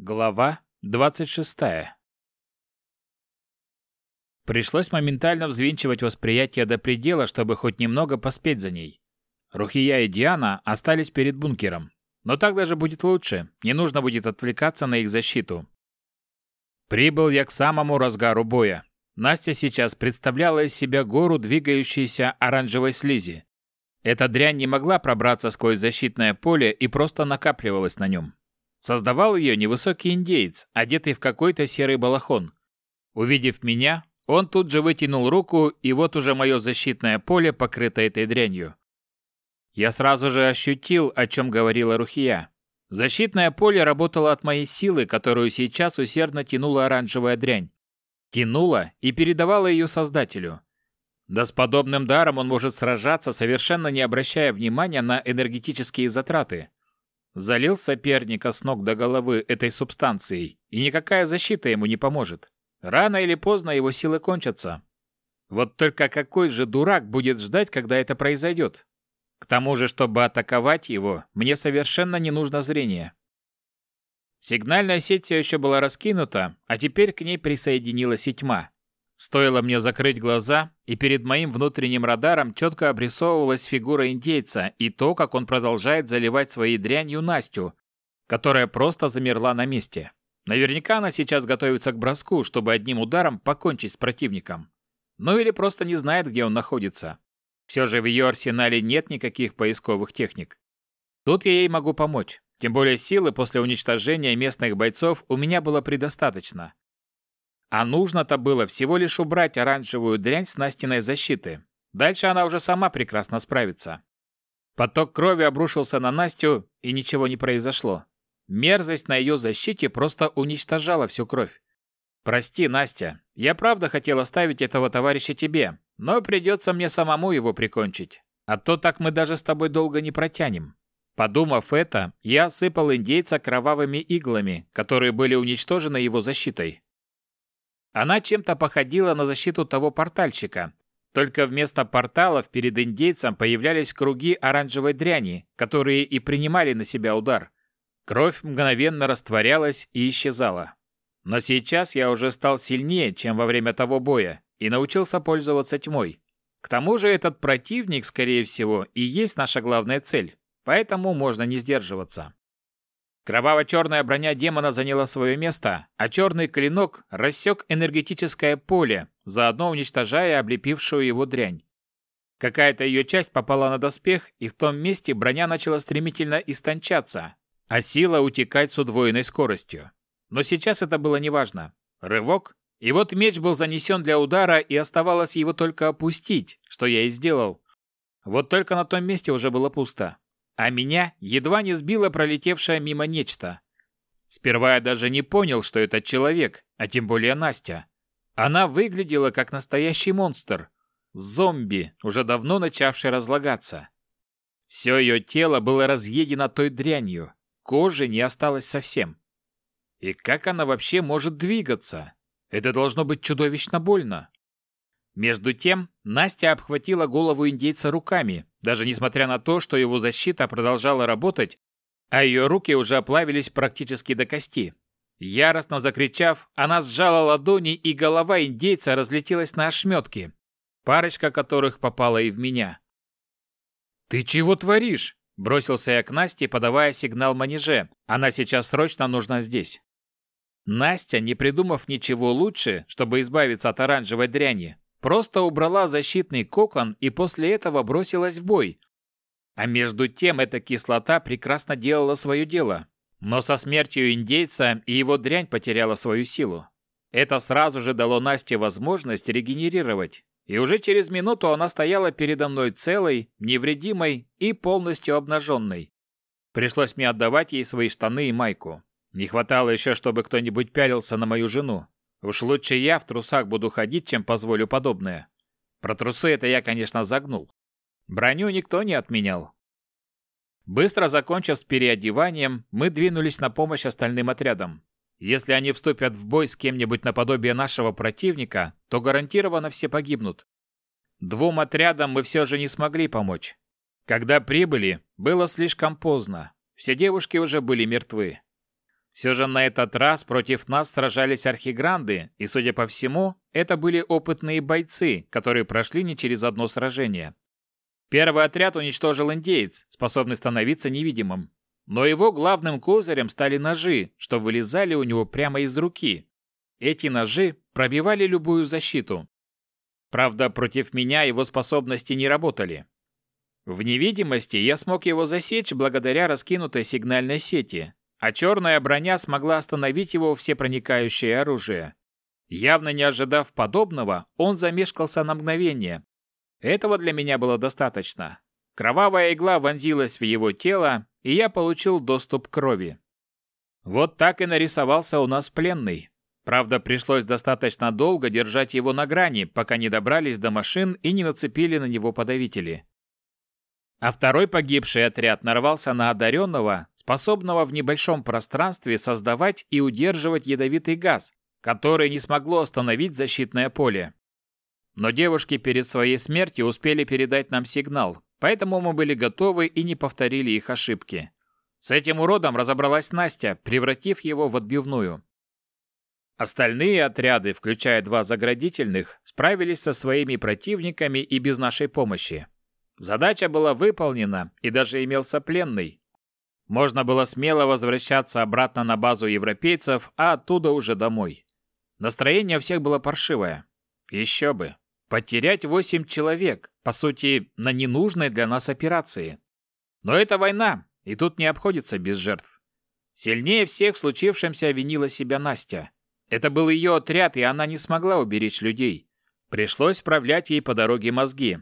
Глава 26. Пришлось моментально взвинчивать восприятие до предела, чтобы хоть немного поспеть за ней. Рухия и Диана остались перед бункером. Но так даже будет лучше, не нужно будет отвлекаться на их защиту. Прибыл я к самому разгару боя. Настя сейчас представляла из себя гору двигающейся оранжевой слизи. Эта дрянь не могла пробраться сквозь защитное поле и просто накапливалась на нем. Создавал ее невысокий индеец, одетый в какой-то серый балахон. Увидев меня, он тут же вытянул руку, и вот уже мое защитное поле покрыто этой дрянью. Я сразу же ощутил, о чем говорила Рухия. Защитное поле работало от моей силы, которую сейчас усердно тянула оранжевая дрянь. Тянула и передавала ее создателю. Да с подобным даром он может сражаться, совершенно не обращая внимания на энергетические затраты. Залил соперника с ног до головы этой субстанцией, и никакая защита ему не поможет. Рано или поздно его силы кончатся. Вот только какой же дурак будет ждать, когда это произойдет? К тому же, чтобы атаковать его, мне совершенно не нужно зрение. Сигнальная сеть все еще была раскинута, а теперь к ней присоединилась и тьма. Стоило мне закрыть глаза, и перед моим внутренним радаром четко обрисовывалась фигура индейца и то, как он продолжает заливать своей дрянью Настю, которая просто замерла на месте. Наверняка она сейчас готовится к броску, чтобы одним ударом покончить с противником. Ну или просто не знает, где он находится. Все же в ее арсенале нет никаких поисковых техник. Тут я ей могу помочь. Тем более силы после уничтожения местных бойцов у меня было предостаточно. А нужно-то было всего лишь убрать оранжевую дрянь с Настиной защиты. Дальше она уже сама прекрасно справится. Поток крови обрушился на Настю, и ничего не произошло. Мерзость на ее защите просто уничтожала всю кровь. «Прости, Настя, я правда хотел оставить этого товарища тебе, но придется мне самому его прикончить. А то так мы даже с тобой долго не протянем». Подумав это, я осыпал индейца кровавыми иглами, которые были уничтожены его защитой. Она чем-то походила на защиту того портальщика. Только вместо порталов перед индейцем появлялись круги оранжевой дряни, которые и принимали на себя удар. Кровь мгновенно растворялась и исчезала. Но сейчас я уже стал сильнее, чем во время того боя, и научился пользоваться тьмой. К тому же этот противник, скорее всего, и есть наша главная цель, поэтому можно не сдерживаться. Кроваво-черная броня демона заняла свое место, а черный клинок рассек энергетическое поле, заодно уничтожая облепившую его дрянь. Какая-то ее часть попала на доспех, и в том месте броня начала стремительно истончаться, а сила утекать с удвоенной скоростью. Но сейчас это было неважно. Рывок, и вот меч был занесен для удара, и оставалось его только опустить, что я и сделал. Вот только на том месте уже было пусто а меня едва не сбило пролетевшее мимо нечто. Сперва я даже не понял, что это человек, а тем более Настя. Она выглядела как настоящий монстр. Зомби, уже давно начавший разлагаться. Все ее тело было разъедено той дрянью. Кожи не осталось совсем. И как она вообще может двигаться? Это должно быть чудовищно больно. Между тем, Настя обхватила голову индейца руками, даже несмотря на то, что его защита продолжала работать, а ее руки уже оплавились практически до кости. Яростно закричав, она сжала ладони, и голова индейца разлетелась на ошметки, парочка которых попала и в меня. «Ты чего творишь?» – бросился я к Насте, подавая сигнал манеже. «Она сейчас срочно нужна здесь». Настя, не придумав ничего лучше, чтобы избавиться от оранжевой дряни, Просто убрала защитный кокон и после этого бросилась в бой. А между тем эта кислота прекрасно делала свое дело. Но со смертью индейца и его дрянь потеряла свою силу. Это сразу же дало Насте возможность регенерировать. И уже через минуту она стояла передо мной целой, невредимой и полностью обнаженной. Пришлось мне отдавать ей свои штаны и майку. Не хватало еще, чтобы кто-нибудь пялился на мою жену. Уж лучше я в трусах буду ходить, чем позволю подобное. Про трусы это я, конечно, загнул. Броню никто не отменял. Быстро закончив с переодеванием, мы двинулись на помощь остальным отрядам. Если они вступят в бой с кем-нибудь наподобие нашего противника, то гарантированно все погибнут. Двум отрядам мы все же не смогли помочь. Когда прибыли, было слишком поздно. Все девушки уже были мертвы. Все же на этот раз против нас сражались архигранды, и, судя по всему, это были опытные бойцы, которые прошли не через одно сражение. Первый отряд уничтожил индеец, способный становиться невидимым. Но его главным козырем стали ножи, что вылезали у него прямо из руки. Эти ножи пробивали любую защиту. Правда, против меня его способности не работали. В невидимости я смог его засечь благодаря раскинутой сигнальной сети, а черная броня смогла остановить его всепроникающее оружие. Явно не ожидав подобного, он замешкался на мгновение. Этого для меня было достаточно. Кровавая игла вонзилась в его тело, и я получил доступ к крови. Вот так и нарисовался у нас пленный. Правда, пришлось достаточно долго держать его на грани, пока не добрались до машин и не нацепили на него подавители. А второй погибший отряд нарвался на одаренного, способного в небольшом пространстве создавать и удерживать ядовитый газ, который не смогло остановить защитное поле. Но девушки перед своей смертью успели передать нам сигнал, поэтому мы были готовы и не повторили их ошибки. С этим уродом разобралась Настя, превратив его в отбивную. Остальные отряды, включая два заградительных, справились со своими противниками и без нашей помощи. Задача была выполнена, и даже имелся пленный, можно было смело возвращаться обратно на базу европейцев, а оттуда уже домой. Настроение у всех было паршивое. Еще бы. Потерять восемь человек, по сути, на ненужной для нас операции. Но это война, и тут не обходится без жертв. Сильнее всех в случившемся винила себя Настя. Это был ее отряд, и она не смогла уберечь людей. Пришлось вправлять ей по дороге мозги.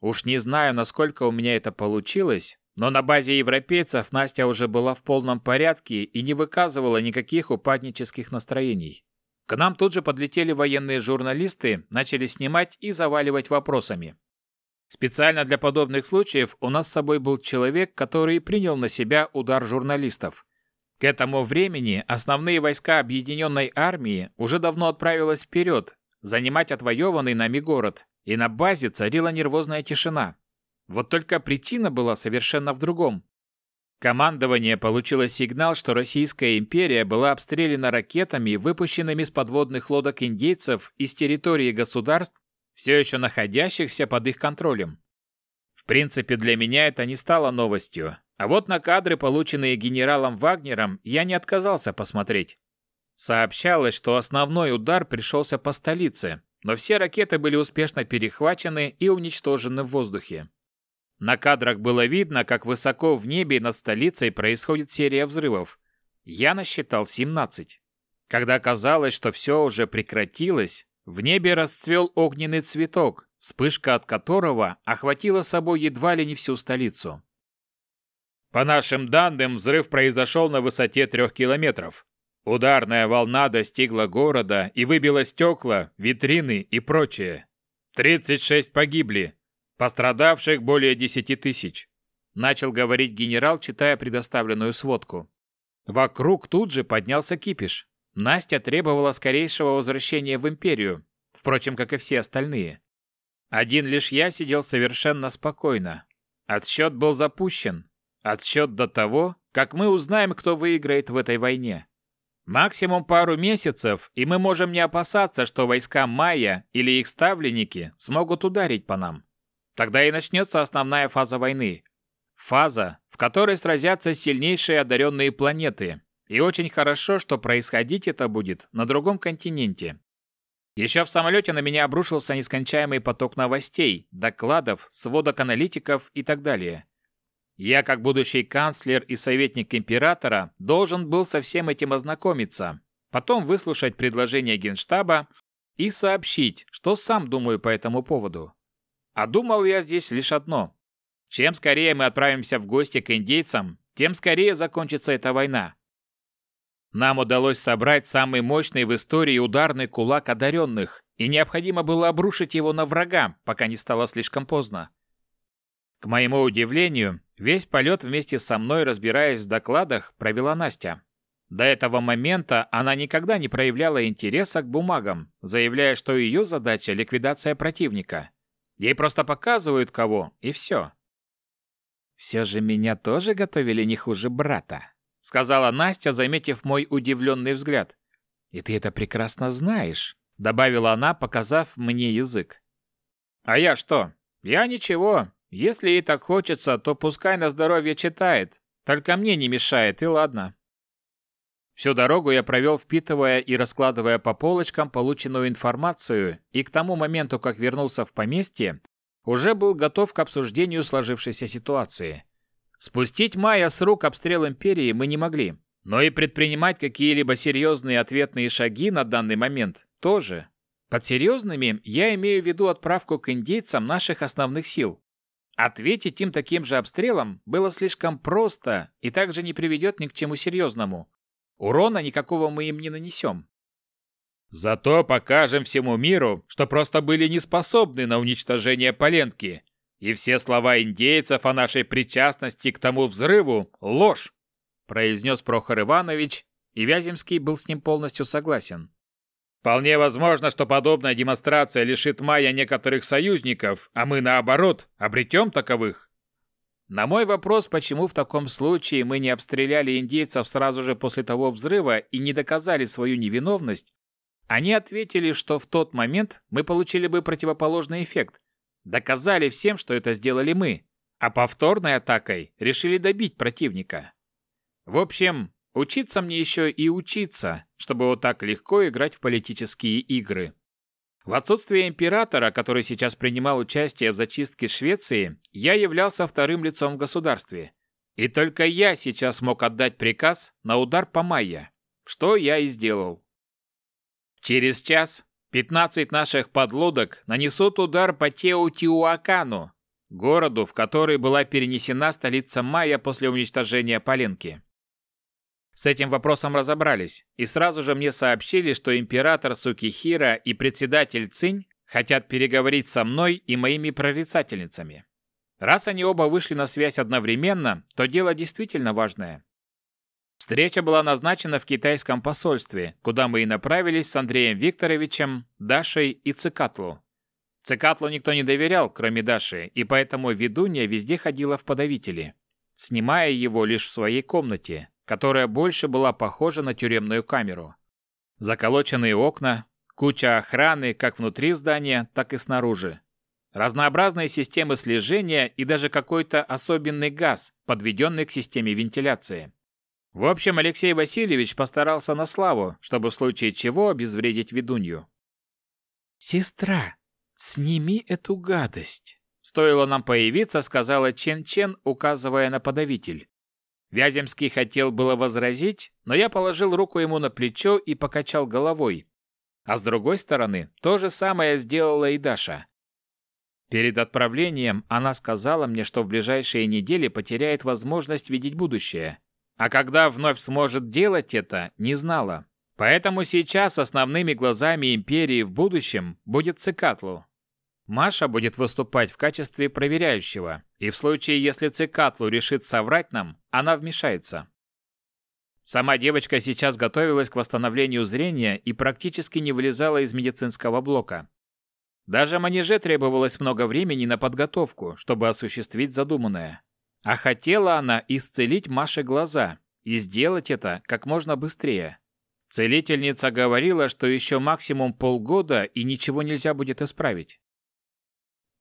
Уж не знаю, насколько у меня это получилось, но на базе европейцев Настя уже была в полном порядке и не выказывала никаких упаднических настроений. К нам тут же подлетели военные журналисты, начали снимать и заваливать вопросами. Специально для подобных случаев у нас с собой был человек, который принял на себя удар журналистов. К этому времени основные войска объединенной армии уже давно отправились вперед, занимать отвоеванный нами город, и на базе царила нервозная тишина. Вот только причина была совершенно в другом. Командование получило сигнал, что Российская империя была обстреляна ракетами, выпущенными с подводных лодок индейцев из территории государств, все еще находящихся под их контролем. В принципе, для меня это не стало новостью, а вот на кадры, полученные генералом Вагнером, я не отказался посмотреть. Сообщалось, что основной удар пришелся по столице, но все ракеты были успешно перехвачены и уничтожены в воздухе. На кадрах было видно, как высоко в небе над столицей происходит серия взрывов. Я насчитал 17. Когда казалось, что все уже прекратилось, в небе расцвел огненный цветок, вспышка от которого охватила собой едва ли не всю столицу. По нашим данным, взрыв произошел на высоте трех километров. Ударная волна достигла города и выбила стекла, витрины и прочее. 36 погибли, Пострадавших более десяти тысяч. Начал говорить генерал, читая предоставленную сводку. Вокруг тут же поднялся кипиш. Настя требовала скорейшего возвращения в империю, впрочем, как и все остальные. Один лишь я сидел совершенно спокойно. Отсчет был запущен. Отсчет до того, как мы узнаем, кто выиграет в этой войне. Максимум пару месяцев, и мы можем не опасаться, что войска майя или их ставленники смогут ударить по нам. Тогда и начнется основная фаза войны. Фаза, в которой сразятся сильнейшие одаренные планеты. И очень хорошо, что происходить это будет на другом континенте. Еще в самолете на меня обрушился нескончаемый поток новостей, докладов, сводок аналитиков и так далее. Я, как будущий канцлер и советник императора, должен был со всем этим ознакомиться, потом выслушать предложение Генштаба и сообщить, что сам думаю по этому поводу. А думал я здесь лишь одно. Чем скорее мы отправимся в гости к индейцам, тем скорее закончится эта война. Нам удалось собрать самый мощный в истории ударный кулак одаренных, и необходимо было обрушить его на врага, пока не стало слишком поздно. К моему удивлению, весь полет вместе со мной, разбираясь в докладах, провела Настя. До этого момента она никогда не проявляла интереса к бумагам, заявляя, что ее задача – ликвидация противника. Ей просто показывают кого, и все. Все же меня тоже готовили не хуже брата. — сказала Настя, заметив мой удивленный взгляд. «И ты это прекрасно знаешь», — добавила она, показав мне язык. «А я что? Я ничего. Если ей так хочется, то пускай на здоровье читает. Только мне не мешает, и ладно». Всю дорогу я провел, впитывая и раскладывая по полочкам полученную информацию, и к тому моменту, как вернулся в поместье, уже был готов к обсуждению сложившейся ситуации. Спустить Майя с рук обстрел Империи мы не могли, но и предпринимать какие-либо серьезные ответные шаги на данный момент тоже. Под серьезными я имею в виду отправку к индейцам наших основных сил. Ответить им таким же обстрелом было слишком просто и также не приведет ни к чему серьезному. Урона никакого мы им не нанесем. Зато покажем всему миру, что просто были не способны на уничтожение Поленки. И все слова индейцев о нашей причастности к тому взрыву – ложь, произнес Прохор Иванович, и Вяземский был с ним полностью согласен. Вполне возможно, что подобная демонстрация лишит Майя некоторых союзников, а мы, наоборот, обретем таковых. На мой вопрос, почему в таком случае мы не обстреляли индейцев сразу же после того взрыва и не доказали свою невиновность, они ответили, что в тот момент мы получили бы противоположный эффект. Доказали всем, что это сделали мы, а повторной атакой решили добить противника. В общем, учиться мне еще и учиться, чтобы вот так легко играть в политические игры. В отсутствие императора, который сейчас принимал участие в зачистке Швеции, я являлся вторым лицом в государстве. И только я сейчас мог отдать приказ на удар по Майя, что я и сделал. Через час 15 наших подлодок нанесут удар по Теотиуакану, городу, в который была перенесена столица Майя после уничтожения Поленки. С этим вопросом разобрались, и сразу же мне сообщили, что император Сукихира и председатель Цинь хотят переговорить со мной и моими прорицательницами. Раз они оба вышли на связь одновременно, то дело действительно важное. Встреча была назначена в китайском посольстве, куда мы и направились с Андреем Викторовичем, Дашей и Цикатлу. Цикатлу никто не доверял, кроме Даши, и поэтому ведунья везде ходила в подавители, снимая его лишь в своей комнате, которая больше была похожа на тюремную камеру. Заколоченные окна, куча охраны как внутри здания, так и снаружи. Разнообразные системы слежения и даже какой-то особенный газ, подведенный к системе вентиляции. В общем, Алексей Васильевич постарался на славу, чтобы в случае чего обезвредить ведунью. «Сестра, сними эту гадость!» Стоило нам появиться, сказала Чен-Чен, указывая на подавитель. Вяземский хотел было возразить, но я положил руку ему на плечо и покачал головой. А с другой стороны, то же самое сделала и Даша. Перед отправлением она сказала мне, что в ближайшие недели потеряет возможность видеть будущее. А когда вновь сможет делать это, не знала. Поэтому сейчас основными глазами империи в будущем будет Цикатлу. Маша будет выступать в качестве проверяющего, и в случае, если Цикатлу решит соврать нам, она вмешается. Сама девочка сейчас готовилась к восстановлению зрения и практически не вылезала из медицинского блока. Даже манеже требовалось много времени на подготовку, чтобы осуществить задуманное. А хотела она исцелить Маше глаза и сделать это как можно быстрее. Целительница говорила, что еще максимум полгода и ничего нельзя будет исправить.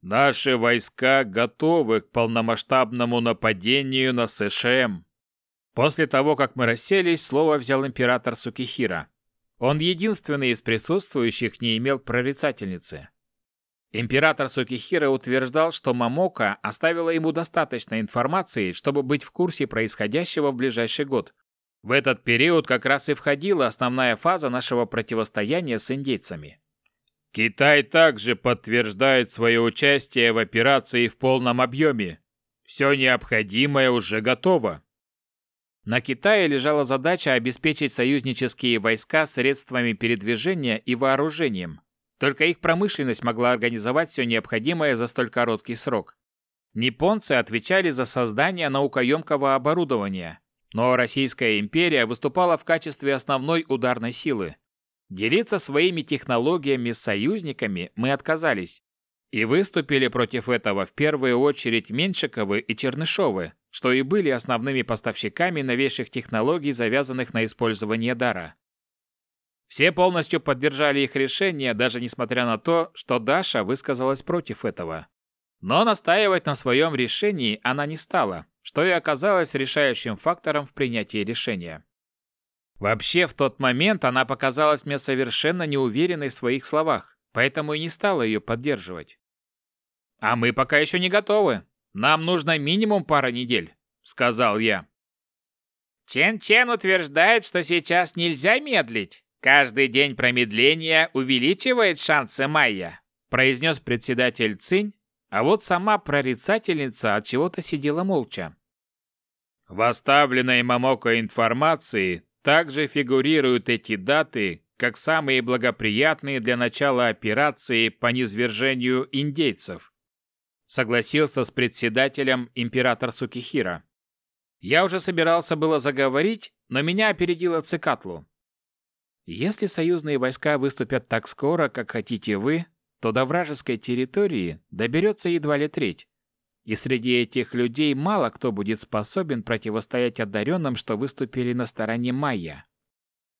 Наши войска готовы к полномасштабному нападению на СШМ. После того, как мы расселись, слово взял император Сукихира. Он единственный из присутствующих не имел прорицательницы. Император Сукихира утверждал, что Мамока оставила ему достаточно информации, чтобы быть в курсе происходящего в ближайший год. В этот период как раз и входила основная фаза нашего противостояния с индейцами. Китай также подтверждает свое участие в операции в полном объеме. Все необходимое уже готово. На Китае лежала задача обеспечить союзнические войска средствами передвижения и вооружением, только их промышленность могла организовать все необходимое за столь короткий срок. Японцы отвечали за создание наукоемкого оборудования, но Российская империя выступала в качестве основной ударной силы. Делиться своими технологиями с союзниками мы отказались. И выступили против этого в первую очередь Меньшиковы и Чернышовы, что и были основными поставщиками новейших технологий, завязанных на использование дара. Все полностью поддержали их решение, даже несмотря на то, что Даша высказалась против этого. Но настаивать на своем решении она не стала, что и оказалось решающим фактором в принятии решения. Вообще, в тот момент она показалась мне совершенно неуверенной в своих словах, поэтому и не стала ее поддерживать. «А мы пока еще не готовы. Нам нужно минимум пара недель», — сказал я. Чен-Чен утверждает, что сейчас нельзя медлить. Каждый день промедления увеличивает шансы Майя, произнес председатель Цинь, а вот сама прорицательница от чего-то сидела молча. В оставленной Мамоко информации также фигурируют эти даты как самые благоприятные для начала операции по низвержению индейцев. Согласился с председателем император Сукихира. Я уже собирался было заговорить, но меня опередила Цикатлу. Если союзные войска выступят так скоро, как хотите вы, то до вражеской территории доберется едва ли треть. И среди этих людей мало кто будет способен противостоять одаренным, что выступили на стороне Майя.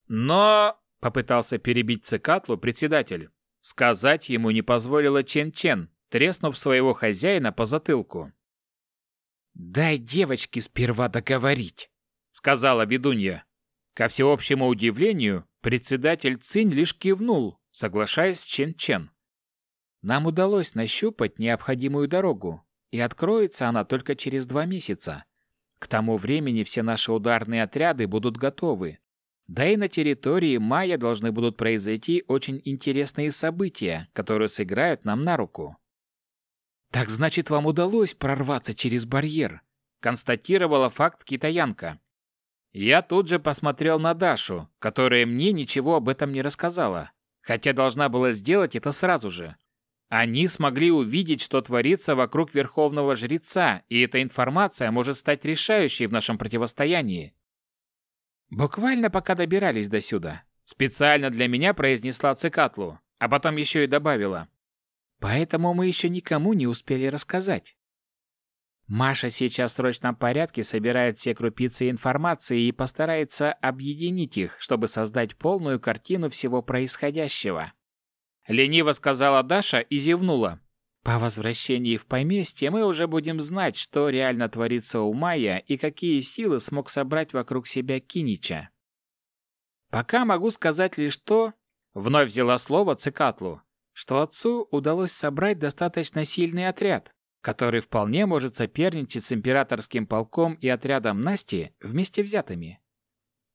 Но, — попытался перебить Цикатлу председатель, сказать ему не позволила Чен-Чен, треснув своего хозяина по затылку. «Дай девочке сперва договорить», — сказала ведунья. Ко всеобщему удивлению, председатель Цинь лишь кивнул, соглашаясь с Чен-Чен. Нам удалось нащупать необходимую дорогу, и откроется она только через два месяца. К тому времени все наши ударные отряды будут готовы. Да и на территории Майя должны будут произойти очень интересные события, которые сыграют нам на руку. «Так значит, вам удалось прорваться через барьер», — констатировала факт китаянка. Я тут же посмотрел на Дашу, которая мне ничего об этом не рассказала, хотя должна была сделать это сразу же. Они смогли увидеть, что творится вокруг Верховного Жреца, и эта информация может стать решающей в нашем противостоянии. Буквально пока добирались до сюда. Специально для меня произнесла Цикатлу, а потом еще и добавила. Поэтому мы еще никому не успели рассказать. Маша сейчас в срочном порядке собирает все крупицы информации и постарается объединить их, чтобы создать полную картину всего происходящего. Лениво сказала Даша и зевнула. По возвращении в поместье мы уже будем знать, что реально творится у Майя и какие силы смог собрать вокруг себя Кинича. Пока могу сказать лишь то, вновь взяла слово Цикатлу, что отцу удалось собрать достаточно сильный отряд, который вполне может соперничать с императорским полком и отрядом Насти вместе взятыми.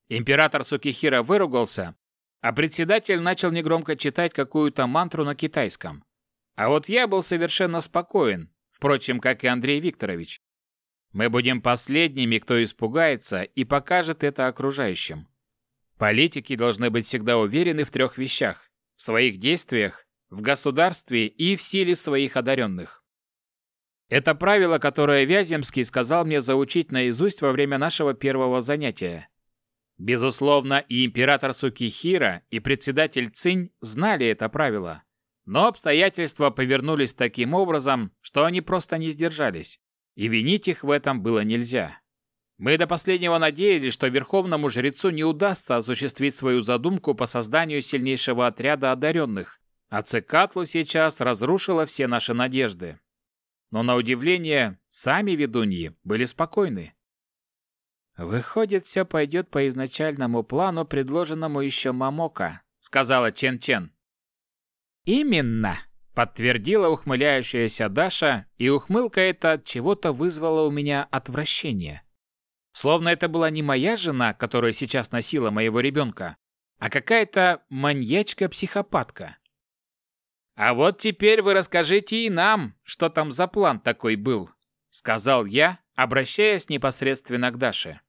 Император Сукихира выругался, а председатель начал негромко читать какую-то мантру на китайском. А вот я был совершенно спокоен, впрочем, как и Андрей Викторович. Мы будем последними, кто испугается и покажет это окружающим. Политики должны быть всегда уверены в трех вещах – в своих действиях, в государстве и в силе своих одаренных. Это правило, которое Вяземский сказал мне заучить наизусть во время нашего первого занятия. Безусловно, и император Сукихира, и председатель Цинь знали это правило. Но обстоятельства повернулись таким образом, что они просто не сдержались. И винить их в этом было нельзя. Мы до последнего надеялись, что верховному жрецу не удастся осуществить свою задумку по созданию сильнейшего отряда одаренных, а Цикатлу сейчас разрушила все наши надежды. Но на удивление, сами ведуньи были спокойны. «Выходит, все пойдет по изначальному плану, предложенному еще Мамока», — сказала Чен-Чен. «Именно», — подтвердила ухмыляющаяся Даша, и ухмылка эта от чего-то вызвала у меня отвращение. Словно это была не моя жена, которая сейчас носила моего ребенка, а какая-то маньячка-психопатка. «А вот теперь вы расскажите и нам, что там за план такой был», — сказал я, обращаясь непосредственно к Даше.